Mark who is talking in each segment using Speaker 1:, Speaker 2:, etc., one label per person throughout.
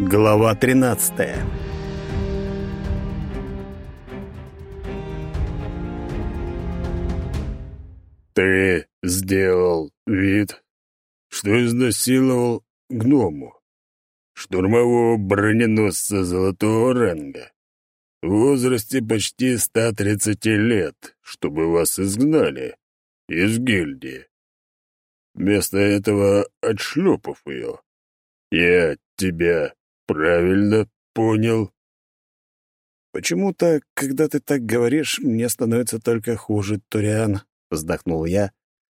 Speaker 1: Глава 13
Speaker 2: «Ты сделал вид, что изнасиловал гному, штурмового броненосца золотого ранга, в возрасте почти 130 лет, чтобы вас изгнали из гильдии. Вместо этого отшлепав ее, я тебя правильно понял?»
Speaker 1: «Почему-то, когда ты так говоришь, мне становится только хуже, Туриан», — вздохнул я,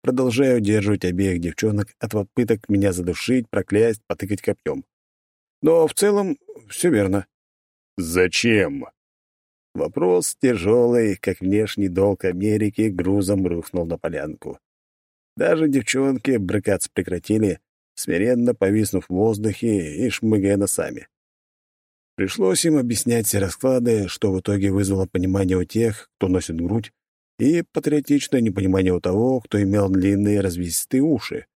Speaker 1: продолжая удерживать обеих девчонок от попыток меня задушить, проклясть, потыкать копьем. «Но в целом все верно».
Speaker 2: «Зачем?»
Speaker 1: Вопрос тяжелый, как внешний долг Америки, грузом рухнул на полянку. Даже девчонки брыкаться прекратили, смиренно повиснув в воздухе и шмыгая носами. Пришлось им объяснять все расклады, что в итоге вызвало понимание у тех, кто носит грудь, и патриотичное непонимание у того, кто имел длинные развесистые уши.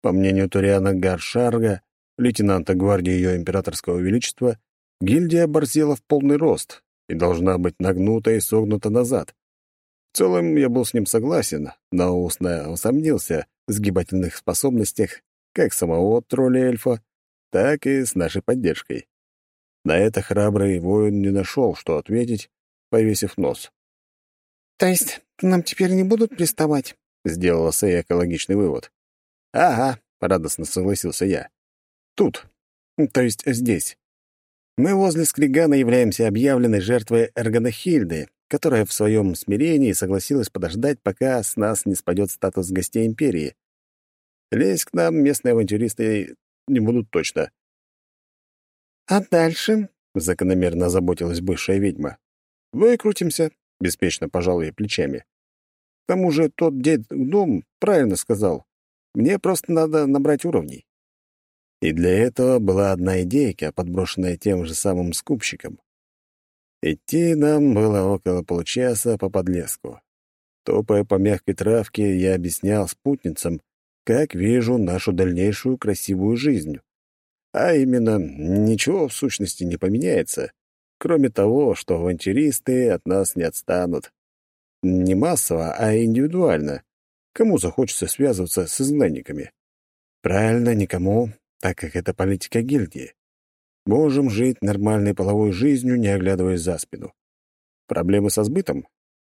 Speaker 1: По мнению Туриана Гаршарга, лейтенанта гвардии Ее Императорского Величества, гильдия борзела в полный рост и должна быть нагнута и согнута назад. В целом я был с ним согласен, но устно усомнился в сгибательных способностях как самого тролля-эльфа, так и с нашей поддержкой. На это храбрый воин не нашел, что ответить, повесив нос.
Speaker 3: «То есть к нам теперь не будут приставать?» — сделала Сэй экологичный вывод.
Speaker 1: «Ага», — радостно согласился я. «Тут, то есть здесь. Мы возле Скригана являемся объявленной жертвой Эргонахильды, которая в своем смирении согласилась подождать, пока с нас не спадет статус гостей Империи. Лезть к нам местные авантюристы не будут точно.
Speaker 3: «А дальше?»
Speaker 1: — закономерно заботилась бывшая ведьма. «Выкрутимся», — беспечно пожал ей плечами. «К тому же тот дед-гном правильно сказал. Мне просто надо набрать уровней». И для этого была одна идейка, подброшенная тем же самым скупщиком. Идти нам было около получаса по подлеску. Топая по мягкой травке, я объяснял спутницам, как вижу нашу дальнейшую красивую жизнь. А именно, ничего в сущности не поменяется, кроме того, что авантюристы от нас не отстанут. Не массово, а индивидуально. Кому захочется связываться с изгнанниками? Правильно, никому, так как это политика гильдии. Можем жить нормальной половой жизнью, не оглядываясь за спину. Проблемы со сбытом?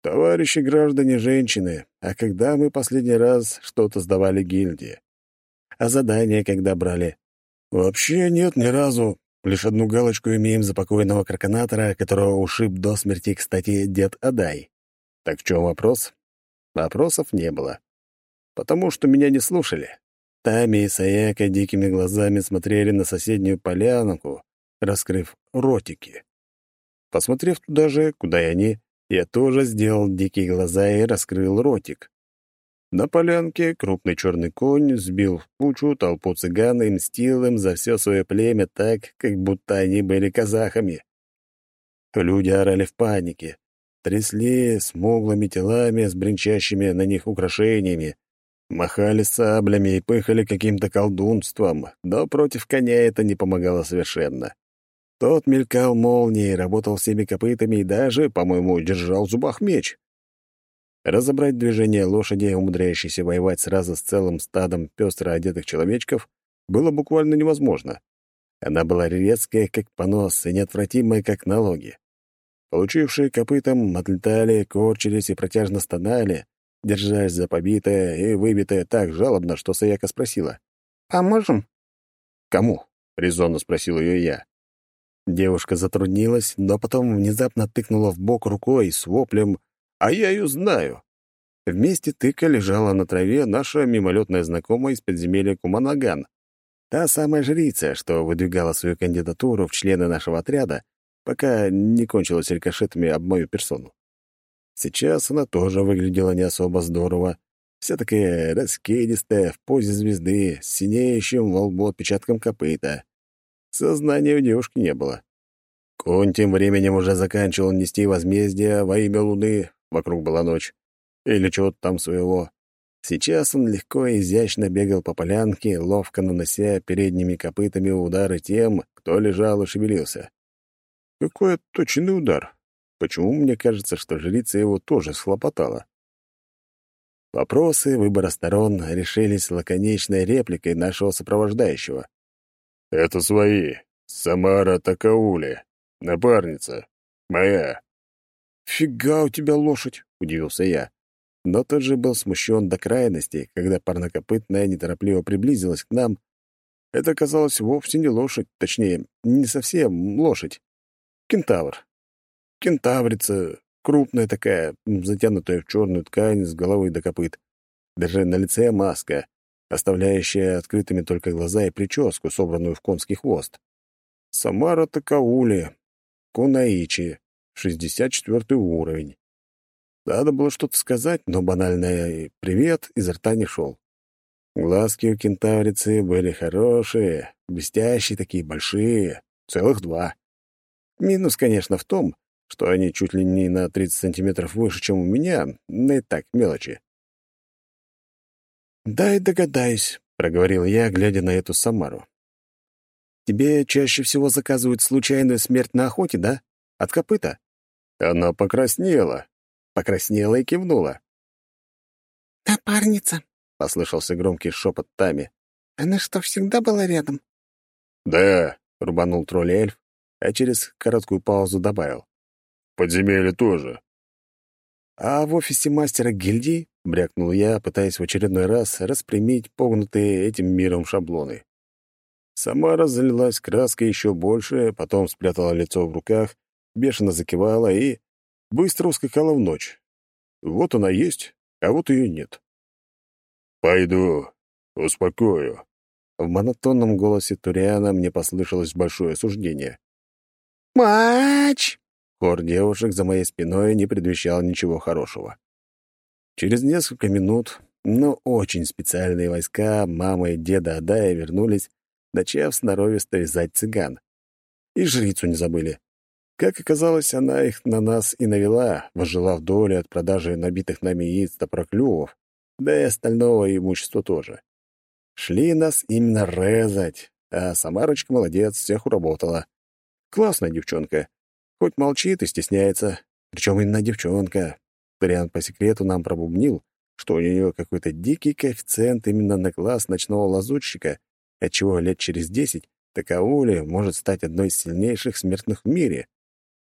Speaker 1: Товарищи граждане женщины, а когда мы последний раз что-то сдавали гильдии? А задания когда брали? Вообще нет ни разу. Лишь одну галочку имеем за покойного краконатора, которого ушиб до смерти, кстати, дед Адай. Так в чем вопрос? Вопросов не было. Потому что меня не слушали. Тами и Саяка дикими глазами смотрели на соседнюю полянку, раскрыв ротики. Посмотрев туда же, куда и они, я тоже сделал дикие глаза и раскрыл ротик. На полянке крупный черный конь сбил в кучу толпу цыган и мстил им за все свое племя так, как будто они были казахами. Люди орали в панике, трясли смуглыми телами с бренчащими на них украшениями, махали саблями и пыхали каким-то колдунством, но против коня это не помогало совершенно. Тот мелькал молнией, работал всеми копытами и даже, по-моему, держал в зубах меч. Разобрать движение лошади, умудряющейся воевать сразу с целым стадом пестро одетых человечков, было буквально невозможно. Она была резкая, как понос, и неотвратимая, как налоги. Получившие копытом отлетали, корчились и протяжно стонали, держась за побитое и выбитое так жалобно, что Саяка спросила.
Speaker 3: «Поможем?»
Speaker 1: «Кому?» — резонно спросил ее я. Девушка затруднилась, но потом внезапно тыкнула в бок рукой с воплем «А я ее знаю!». Вместе тыка лежала на траве наша мимолетная знакомая из подземелья Куманаган. Та самая жрица, что выдвигала свою кандидатуру в члены нашего отряда, пока не кончилась рикошетами об мою персону. Сейчас она тоже выглядела не особо здорово. Вся такая раскидистая, в позе звезды, с синеющим во лбу отпечатком копыта. Сознания у девушки не было. Конь тем временем уже заканчивал нести возмездие во имя Луны, вокруг была ночь, или чего-то там своего. Сейчас он легко и изящно бегал по полянке, ловко нанося передними копытами удары тем, кто лежал и шевелился. Какой точный удар! Почему мне кажется, что жрица его тоже схлопотала? Вопросы выбора сторон решились лаконичной репликой нашего сопровождающего.
Speaker 2: «Это свои. Самара Такаули. Напарница. Моя».
Speaker 1: «Фига у тебя лошадь!» — удивился я. Но тот же был смущен до крайности, когда парнокопытная неторопливо приблизилась к нам. Это оказалось вовсе не лошадь, точнее, не совсем лошадь. Кентавр. Кентаврица, крупная такая, затянутая в черную ткань с головы до копыт. Даже на лице маска, оставляющая открытыми только глаза и прическу, собранную в конский хвост. Самара Такаули, Кунаичи, 64 уровень. Надо было что-то сказать, но банальное «привет» изо рта не шел. Глазки у кентаврицы были хорошие, блестящие такие, большие, целых два. Минус, конечно, в том, что они чуть ли не на 30 сантиметров выше, чем у меня, но и так мелочи. «Дай догадаюсь», — проговорил я, глядя на эту Самару. «Тебе чаще всего заказывают случайную смерть на охоте, да? От копыта?» Она покраснела, покраснела и кивнула.
Speaker 3: «Напарница», —
Speaker 1: послышался громкий шепот Тами.
Speaker 3: «Она что, всегда была рядом?»
Speaker 2: «Да», —
Speaker 1: рубанул тролль-эльф, а через короткую паузу добавил.
Speaker 2: «Подземелье тоже».
Speaker 1: «А в офисе мастера гильдии?» — брякнул я, пытаясь в очередной раз распрямить погнутые этим миром шаблоны. Сама разлилась краской еще больше, потом спрятала лицо в руках бешено закивала и быстро ускакала в ночь. Вот она есть, а вот ее нет.
Speaker 2: «Пойду, успокою».
Speaker 1: В монотонном голосе Туриана мне послышалось большое осуждение.
Speaker 3: «Мач!»
Speaker 1: Хор девушек за моей спиной не предвещал ничего хорошего. Через несколько минут, но очень специальные войска мамы и деда Адая вернулись, начав сноровисто вязать цыган. И жрицу не забыли. Как оказалось, она их на нас и навела, возжелав доли от продажи набитых нами яиц топроклювов, да и остального имущества тоже. Шли нас именно резать, а Самарочка молодец, всех уработала. Классная девчонка. Хоть молчит и стесняется. Причем именно девчонка. Ториан по секрету нам пробубнил, что у нее какой-то дикий коэффициент именно на класс ночного лазутчика, отчего лет через десять Такаули может стать одной из сильнейших смертных в мире.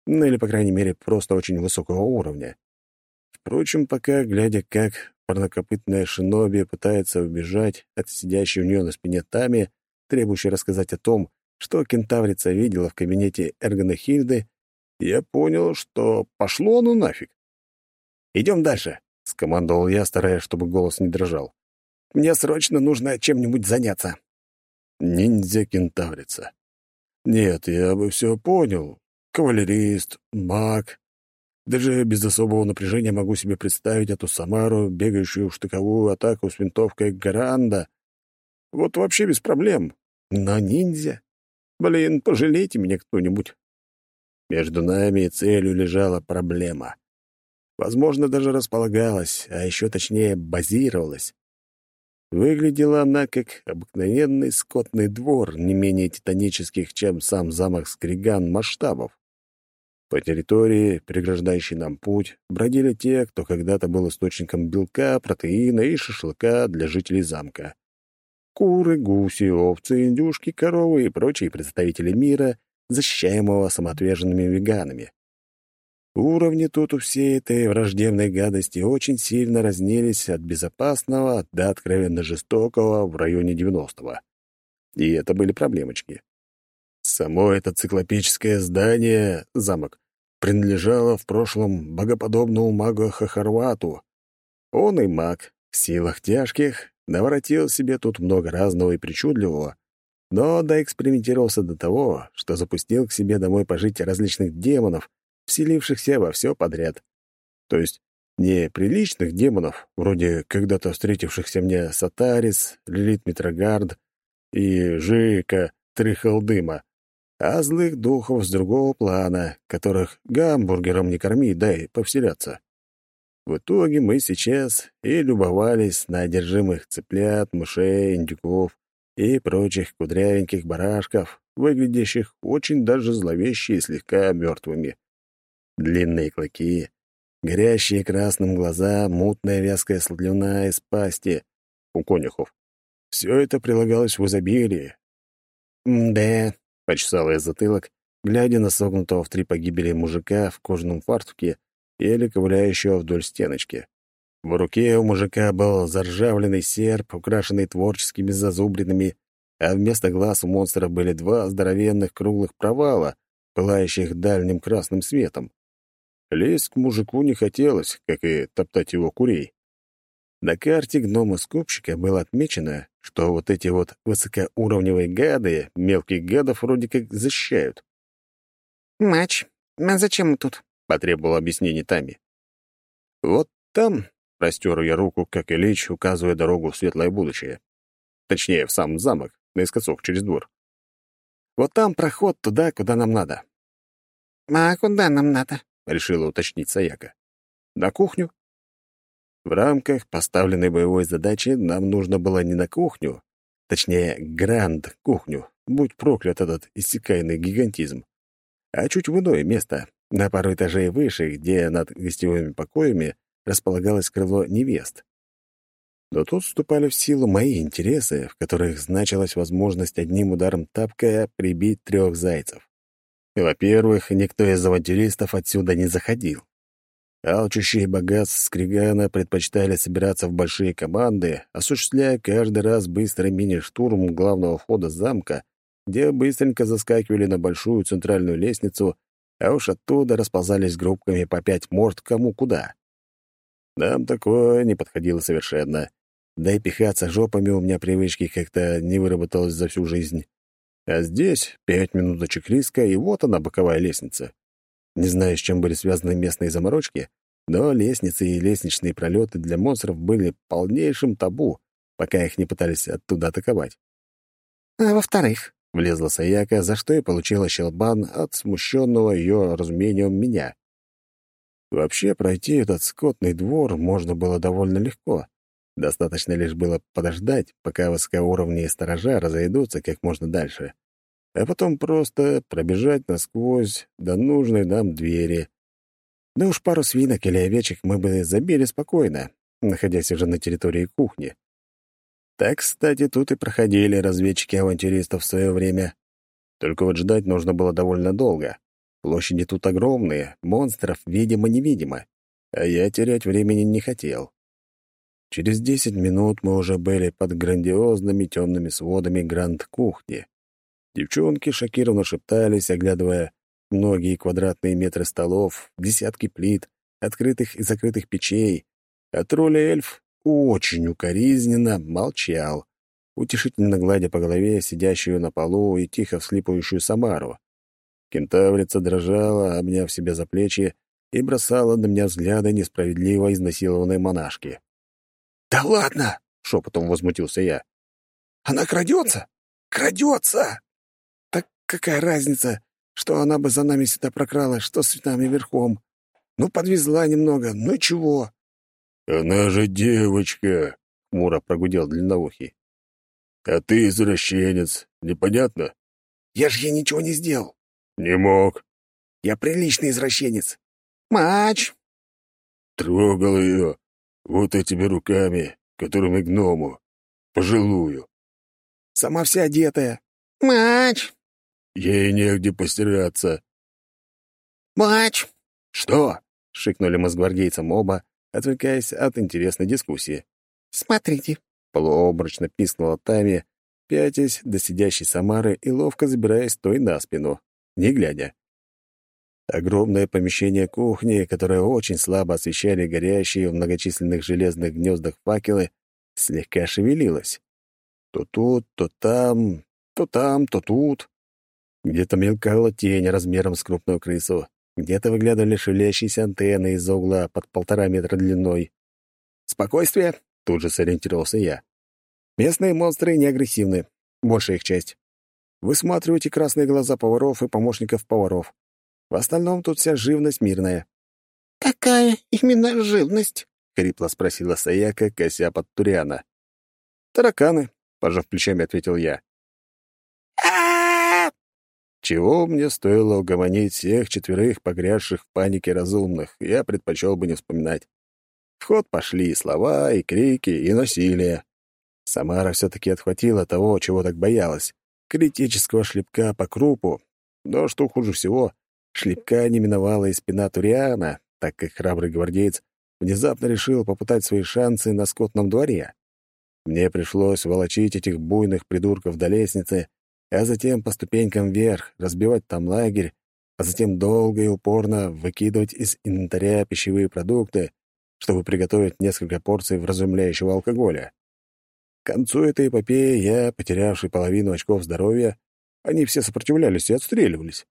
Speaker 1: Ну или, по крайней мере, просто очень высокого уровня. Впрочем, пока, глядя, как парнокопытная шиноби пытается убежать от сидящей у нее на спине Тами, требующей рассказать о том, что кентаврица видела в кабинете Эргона Хильды, я понял, что пошло оно нафиг. «Идем дальше», — скомандовал я, стараясь, чтобы голос не дрожал. «Мне срочно нужно чем-нибудь заняться». Ниндзя-кентаврица. Нет, я бы все понял, кавалерист, маг. Даже без особого напряжения могу себе представить эту Самару, бегающую в штыковую атаку с винтовкой Гаранда. Вот вообще без проблем. Но ниндзя? Блин, пожалейте меня кто-нибудь. Между нами и целью лежала проблема. Возможно, даже располагалась, а еще точнее базировалась. Выглядела она как обыкновенный скотный двор, не менее титанических, чем сам замок Скриган масштабов. По территории, преграждающей нам путь, бродили те, кто когда-то был источником белка, протеина и шашлыка для жителей замка. Куры, гуси, овцы, индюшки, коровы и прочие представители мира, защищаемого самоотверженными веганами. Уровни тут у всей этой враждебной гадости очень сильно разнились от безопасного до откровенно жестокого в районе 90-го. И это были проблемочки. Само это циклопическое здание, замок, принадлежало в прошлом богоподобному магу Хахарвату. Он и маг, в силах тяжких, наворотил себе тут много разного и причудливого, но доэкспериментировался до того, что запустил к себе домой пожить различных демонов, вселившихся во все подряд. То есть не приличных демонов, вроде когда-то встретившихся мне Сатарис, Лилит Митрогард и Жика Трихалдыма, а злых духов с другого плана, которых гамбургером не корми, дай повселяться. В итоге мы сейчас и любовались на одержимых цыплят, мышей, индюков и прочих кудрявеньких барашков, выглядящих очень даже зловеще и слегка мертвыми. Длинные клыки, горящие красным глаза, мутная вязкая слюна из пасти у конюхов. Все это прилагалось в изобилии. «Да», — почесал я затылок, глядя на согнутого в три погибели мужика в кожаном фартуке, еле ковыляющего вдоль стеночки. В руке у мужика был заржавленный серп, украшенный творческими зазубринами, а вместо глаз у монстра были два здоровенных круглых провала, пылающих дальним красным светом. Лезть к мужику не хотелось, как и топтать его курей. На карте гнома-скупщика было отмечено, что вот эти вот высокоуровневые гады мелких гадов вроде как защищают.
Speaker 3: «Мач, а зачем мы тут?»
Speaker 1: — потребовал объяснений Тами. «Вот там», — простер я руку, как и Лич, указывая дорогу в светлое будущее. Точнее, в сам замок, наискосок через двор. «Вот там проход туда, куда нам надо».
Speaker 3: «А куда нам надо?»
Speaker 1: — решила уточнить Саяка. «На кухню», в рамках поставленной боевой задачи нам нужно было не на кухню, точнее, гранд-кухню, будь проклят этот иссякаемый гигантизм, а чуть в иное место, на пару этажей выше, где над гостевыми покоями располагалось крыло невест. Но тут вступали в силу мои интересы, в которых значилась возможность одним ударом тапка прибить трех зайцев. Во-первых, никто из авантюристов отсюда не заходил. Алчущие богатств Скригана предпочитали собираться в большие команды, осуществляя каждый раз быстрый мини-штурм главного входа замка, где быстренько заскакивали на большую центральную лестницу, а уж оттуда расползались группками по пять морд кому куда. Нам такое не подходило совершенно. Да и пихаться жопами у меня привычки как-то не выработалось за всю жизнь. А здесь пять минуточек риска, и вот она, боковая лестница. Не знаю, с чем были связаны местные заморочки, но лестницы и лестничные пролеты для монстров были полнейшим табу, пока их не пытались оттуда атаковать.
Speaker 3: «А во-вторых», —
Speaker 1: влезла Саяка, за что и получила щелбан от смущенного ее разумением меня. Вообще, пройти этот скотный двор можно было довольно легко. Достаточно лишь было подождать, пока высокоуровневые сторожа разойдутся как можно дальше а потом просто пробежать насквозь до нужной нам двери. Да уж пару свинок или овечек мы бы забили спокойно, находясь уже на территории кухни. Так, кстати, тут и проходили разведчики-авантюристов в свое время. Только вот ждать нужно было довольно долго. Площади тут огромные, монстров видимо-невидимо, а я терять времени не хотел. Через десять минут мы уже были под грандиозными темными сводами гранд-кухни. Девчонки шокированно шептались, оглядывая многие квадратные метры столов, десятки плит, открытых и закрытых печей, а тролль-эльф очень укоризненно молчал, утешительно гладя по голове сидящую на полу и тихо вслипывающую Самару. Кентаврица дрожала, обняв себя за плечи, и бросала на меня взгляды несправедливо изнасилованной монашки.
Speaker 3: «Да ладно!»
Speaker 1: — шепотом возмутился я.
Speaker 3: «Она крадется! Крадется!» Какая разница, что она бы за нами сюда прокрала, что с нами верхом? Ну, подвезла немного, ну чего?»
Speaker 2: «Она же девочка!» — хмуро прогудел длинноухий. «А ты извращенец, непонятно?»
Speaker 3: «Я же ей ничего не сделал».
Speaker 2: «Не мог».
Speaker 3: «Я приличный извращенец». «Мач!»
Speaker 2: Трогал ее вот этими руками, которыми гному. Пожилую.
Speaker 3: «Сама вся одетая». «Мач!»
Speaker 2: Ей негде постираться.
Speaker 3: «Мач!»
Speaker 1: «Что?» — шикнули мы с гвардейцем оба, отвлекаясь от интересной дискуссии.
Speaker 3: «Смотрите!»
Speaker 1: — полуобрачно пискнула Тами, пятясь до сидящей Самары и ловко забираясь той на спину, не глядя. Огромное помещение кухни, которое очень слабо освещали горящие в многочисленных железных гнездах факелы, слегка шевелилось. То тут, то там, то там, то тут. Где-то мелькала тень размером с крупную крысу, где-то выглядывали шевелящиеся антенны из-за угла под полтора метра длиной. «Спокойствие!» — тут же сориентировался я. «Местные монстры не агрессивны, большая их часть. Высматривайте красные глаза поваров и помощников поваров. В остальном тут вся живность мирная».
Speaker 3: «Какая именно живность?»
Speaker 1: — хрипло спросила Саяка, кося под Туриана. «Тараканы», — пожав плечами, ответил я.
Speaker 3: а
Speaker 1: Чего мне стоило угомонить всех четверых погрязших в панике разумных, я предпочел бы не вспоминать. В ход пошли и слова, и крики, и насилие. Самара все-таки отхватила того, чего так боялась — критического шлепка по крупу. Но что хуже всего, шлепка не миновала и спина Туриана, так как храбрый гвардеец внезапно решил попытать свои шансы на скотном дворе. Мне пришлось волочить этих буйных придурков до лестницы, а затем по ступенькам вверх, разбивать там лагерь, а затем долго и упорно выкидывать из инвентаря пищевые продукты, чтобы приготовить несколько порций вразумляющего алкоголя. К концу этой эпопеи я, потерявший половину очков здоровья, они все сопротивлялись и отстреливались.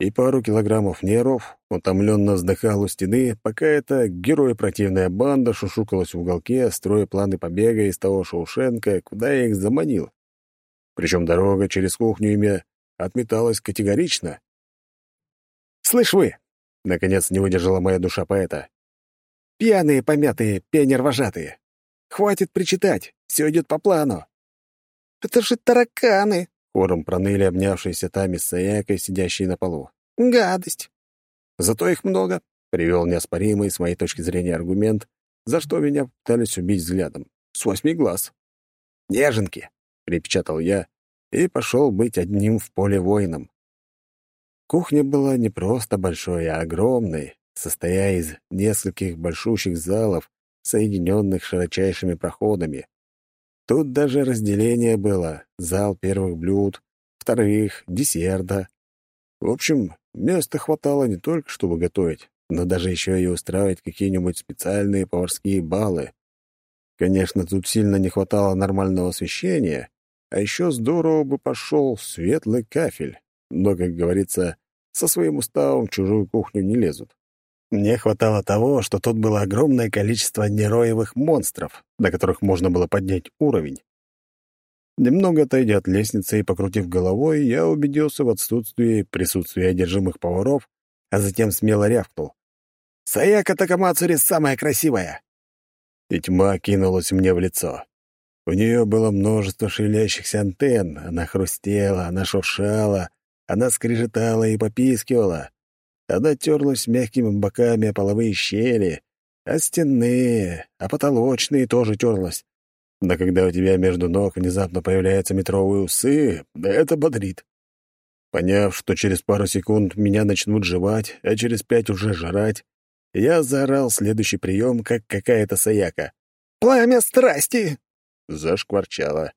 Speaker 1: И пару килограммов нервов утомленно вздыхал у стены, пока эта героя-противная банда шушукалась в уголке, строя планы побега из того Шоушенка, куда я их заманил. Причем дорога через кухню ими отметалась категорично. «Слышь вы!» — наконец не выдержала моя душа поэта. «Пьяные, помятые, пионер-вожатые! Хватит причитать, все идет по плану!»
Speaker 3: «Это же тараканы!»
Speaker 1: Хором проныли обнявшиеся Тами с Саякой, сидящие на полу.
Speaker 3: «Гадость!»
Speaker 1: «Зато их много», — привел неоспоримый, с моей точки зрения, аргумент, за что меня пытались убить взглядом. С восьми глаз. «Неженки!» — припечатал я и пошел быть одним в поле воином. Кухня была не просто большой, а огромной, состоя из нескольких большущих залов, соединенных широчайшими проходами. Тут даже разделение было — зал первых блюд, вторых, десерта. В общем, места хватало не только, чтобы готовить, но даже еще и устраивать какие-нибудь специальные поварские балы. Конечно, тут сильно не хватало нормального освещения, а еще здорово бы пошел светлый кафель. Но, как говорится, со своим уставом в чужую кухню не лезут. Мне хватало того, что тут было огромное количество нероевых монстров, на которых можно было поднять уровень. Немного отойдя от лестницы и покрутив головой, я убедился в отсутствии присутствия одержимых поваров, а затем смело рявкнул. «Саяка Такамацури самая красивая!» И тьма кинулась мне в лицо. У нее было множество шевелящихся антенн, она хрустела, она шуршала, она скрежетала и попискивала. Она терлась мягкими боками о половые щели, а стенные, а потолочные тоже терлась. Но когда у тебя между ног внезапно появляются метровые усы, это бодрит. Поняв, что через пару секунд меня начнут жевать, а через пять уже жрать, я заорал следующий прием, как какая-то саяка. «Пламя страсти!» Зашкварчало.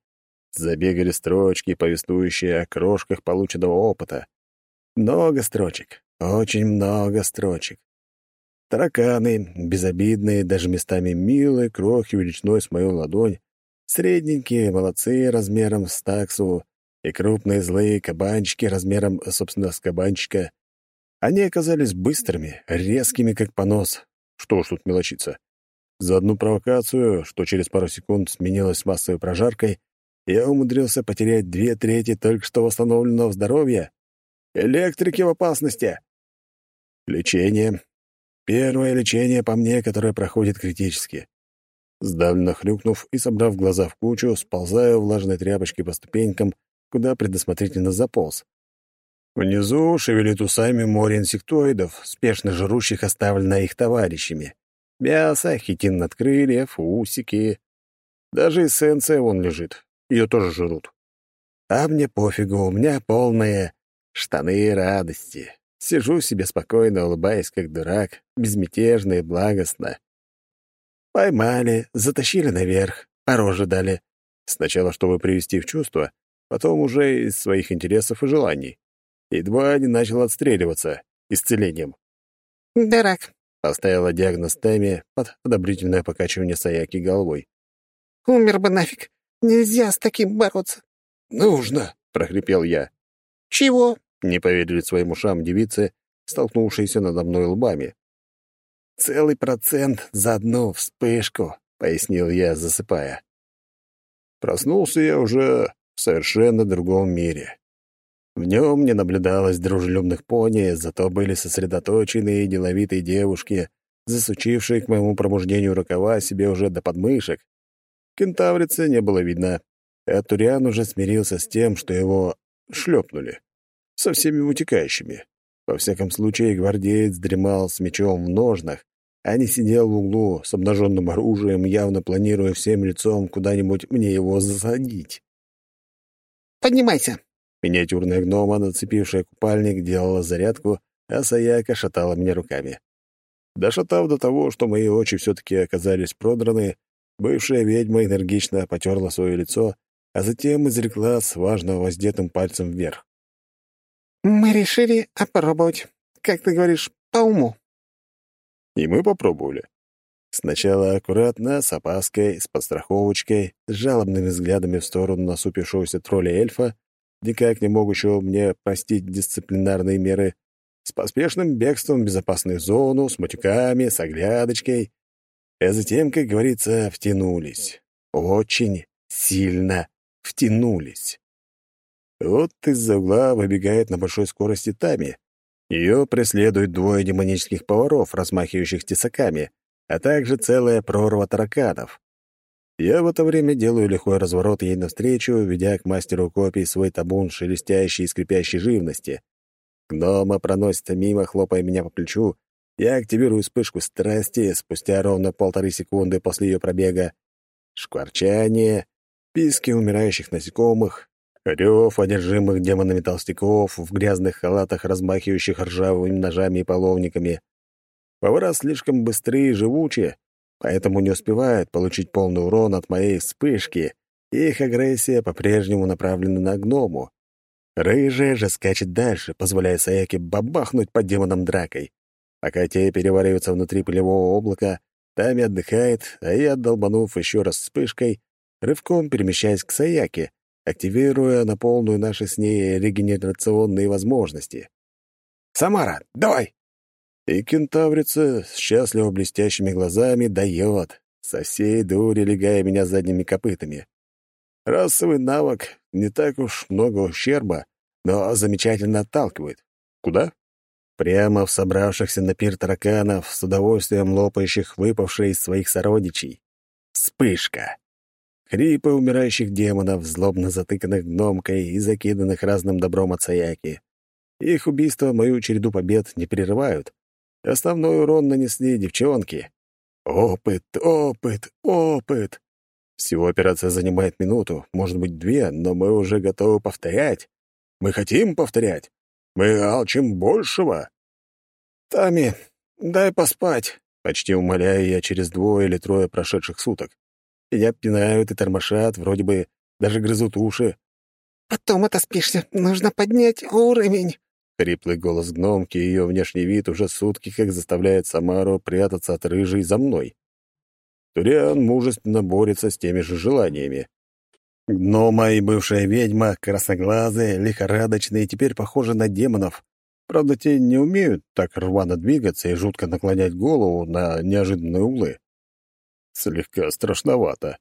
Speaker 1: Забегали строчки, повествующие о крошках полученного опыта. Много строчек. Очень много строчек. Тараканы, безобидные, даже местами милые, крохи величиной с мою ладонь, средненькие молодцы размером с таксу и крупные злые кабанчики размером, собственно, с кабанчика. Они оказались быстрыми, резкими, как понос. Что ж тут мелочиться? За одну провокацию, что через пару секунд сменилась массовой прожаркой, я умудрился потерять две трети только что восстановленного здоровья. Электрики в опасности. Лечение. Первое лечение по мне, которое проходит критически. Сдавленно хрюкнув и собрав глаза в кучу, сползаю влажной тряпочкой по ступенькам, куда предусмотрительно заполз. Внизу шевелит усами море инсектоидов, спешно жрущих оставленное их товарищами. Мясо, хитин над крыльев, усики. Даже эссенция вон лежит. Ее тоже жрут. А мне пофигу, у меня полные штаны радости. Сижу себе спокойно, улыбаясь, как дурак, безмятежно и благостно. Поймали, затащили наверх, по роже дали. Сначала, чтобы привести в чувство, потом уже из своих интересов и желаний. Едва не начал отстреливаться исцелением.
Speaker 3: «Дурак», —
Speaker 1: поставила диагноз Тэмми под одобрительное покачивание Саяки головой.
Speaker 3: «Умер бы нафиг. Нельзя с таким бороться».
Speaker 1: «Нужно», — прохрипел я.
Speaker 3: «Чего?»
Speaker 1: Не поверили своим ушам девицы, столкнувшиеся надо мной лбами. «Целый процент за одну вспышку», — пояснил я, засыпая. Проснулся я уже в совершенно другом мире. В нем не наблюдалось дружелюбных пони, зато были сосредоточенные и деловитые девушки, засучившие к моему пробуждению рукава себе уже до подмышек. Кентаврицы не было видно, а Туриан уже смирился с тем, что его шлепнули. Со всеми вытекающими. Во всяком случае, гвардеец дремал с мечом в ножнах, а не сидел в углу с обнаженным оружием, явно планируя всем лицом куда-нибудь мне его засадить.
Speaker 3: «Поднимайся!»
Speaker 1: Миниатюрная гнома, нацепившая купальник, делала зарядку, а Саяка шатала меня руками. Дошатав до того, что мои очи все-таки оказались продраны, бывшая ведьма энергично потерла свое лицо, а затем изрекла с важно воздетым пальцем вверх.
Speaker 3: «Мы решили опробовать, как ты говоришь, по уму».
Speaker 1: И мы попробовали. Сначала аккуратно, с опаской, с подстраховочкой, с жалобными взглядами в сторону насупившегося тролля-эльфа, никак не могущего мне простить дисциплинарные меры, с поспешным бегством в безопасную зону, с матюками, с оглядочкой. А затем, как говорится, втянулись. Очень сильно втянулись. Вот из-за угла выбегает на большой скорости Тами. Ее преследуют двое демонических поваров, размахивающих тесаками, а также целая прорва тараканов. Я в это время делаю лихой разворот ей навстречу, ведя к мастеру копий свой табун шелестящей и скрипящей живности. Гнома проносится мимо, хлопая меня по плечу. Я активирую вспышку страсти спустя ровно полторы секунды после ее пробега. Шкварчание, писки умирающих насекомых, рев одержимых демонами толстяков в грязных халатах, размахивающих ржавыми ножами и половниками. Повара слишком быстрые и живучие, поэтому не успевают получить полный урон от моей вспышки, и их агрессия по-прежнему направлена на гному. Рыжая же скачет дальше, позволяя Саяке бабахнуть под демоном дракой. Пока те перевариваются внутри пылевого облака, Тами отдыхает, а я, долбанув еще раз вспышкой, рывком перемещаясь к Саяке, активируя на полную наши с ней регенерационные возможности. «Самара, давай!» И кентаврица с счастливо блестящими глазами дает, со всей дури легая меня задними копытами. Расовый навык не так уж много ущерба, но замечательно отталкивает. Куда? Прямо в собравшихся на пир тараканов, с удовольствием лопающих выпавшие из своих сородичей. Вспышка. Хрипы умирающих демонов, злобно затыканных гномкой и закиданных разным добром от Саяки. Их убийства мою череду побед не прерывают, Основной урон нанесли девчонки. Опыт, опыт, опыт. Всего операция занимает минуту, может быть, две, но мы уже готовы повторять. Мы хотим повторять. Мы алчим большего. Тами, дай поспать, почти умоляю я через двое или трое прошедших суток. Меня пинают и тормошат, вроде бы даже грызут уши.
Speaker 3: «Потом отоспишься. Нужно поднять уровень»,
Speaker 1: Хриплый голос гномки и ее внешний вид уже сутки как заставляет Самару прятаться от рыжей за мной. Туриан мужественно борется с теми же желаниями. Гнома и бывшая ведьма, красноглазые, лихорадочные, теперь похожи на демонов. Правда, те не умеют так рвано двигаться и жутко наклонять голову на неожиданные углы. Слегка страшновато.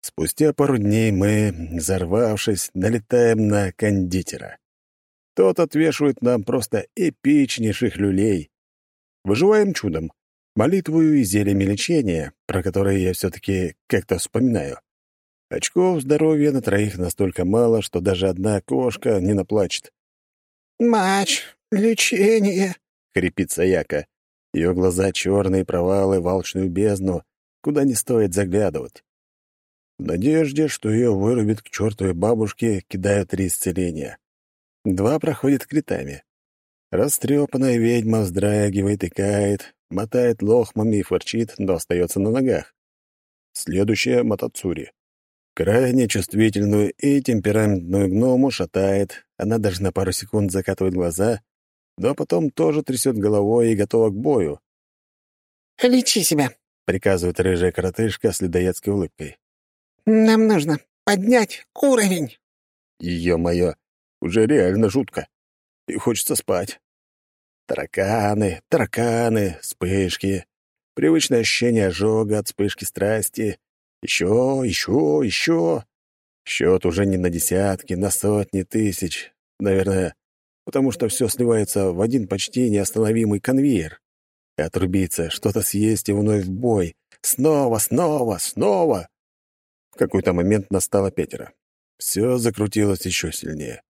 Speaker 1: Спустя пару дней мы, взорвавшись, налетаем на кондитера. Тот отвешивает нам просто эпичнейших люлей. Выживаем чудом. Молитвую и зельями лечения, про которые я все-таки как-то вспоминаю. Очков здоровья на троих настолько мало, что даже одна кошка не наплачет.
Speaker 3: «Мач, лечение!»
Speaker 1: — хрипит Саяка. Ее глаза — черные провалы в алчную бездну, куда не стоит заглядывать. В надежде, что ее вырубит к чертовой бабушке, кидают три исцеления. Два проходят критами. Растрепанная ведьма вздрагивает и кает, мотает лохмами и форчит, но остается на ногах. Следующая — Матацури. Крайне чувствительную и темпераментную гному шатает, она даже на пару секунд закатывает глаза, но потом тоже трясет головой и готова к бою.
Speaker 3: «Лечи себя», —
Speaker 1: приказывает рыжая коротышка с ледоедской улыбкой.
Speaker 3: «Нам нужно поднять уровень».
Speaker 1: Мое уже реально жутко. И хочется спать. Тараканы, тараканы, вспышки. Привычное ощущение ожога от вспышки страсти. Еще, еще, еще. Счет уже не на десятки, на сотни тысяч. Наверное, потому что все сливается в один почти неостановимый конвейер. Отрубиться, что-то съесть и вновь в бой. Снова, снова, снова. В какой-то момент настало пятеро. Все закрутилось еще сильнее.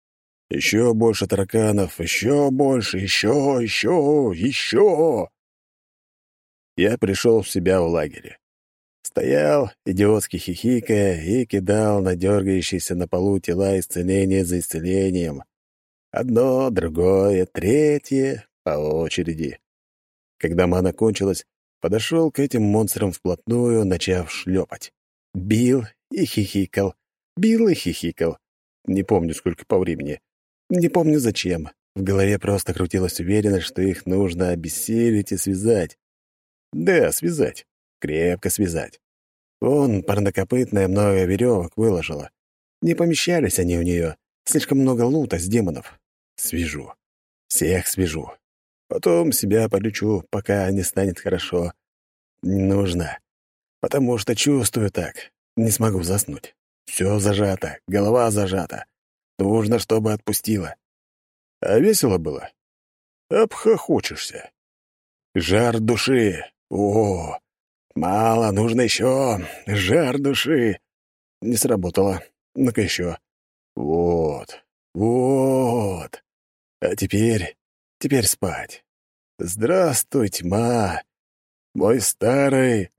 Speaker 1: Еще больше тараканов, еще больше, еще, еще, еще. Я пришел в себя в лагере. Стоял, идиотски хихикая, и кидал на дергающиеся на полу тела исцеления за исцелением. Одно, другое, третье — по очереди. Когда мана кончилась, подошел к этим монстрам вплотную, начав шлепать. Бил и хихикал, бил и хихикал. Не помню, сколько по времени. Не помню, зачем. В голове просто крутилась уверенность, что их нужно обессилить и связать. Да, связать. Крепко связать. Вон, парнокопытная много веревок выложила. Не помещались они у нее. Слишком много лута с демонов. Свяжу. Всех свяжу. Потом себя полечу, пока не станет хорошо. Не нужно. Потому что чувствую так. Не смогу заснуть. Все зажато, голова зажата. Нужно, чтобы отпустила. А весело было? Обхохочешься. Жар души. О, мало, нужно еще. Жар души. Не сработало. Ну-ка еще. Вот, вот. А теперь, теперь спать. Здравствуй, тьма, мой старый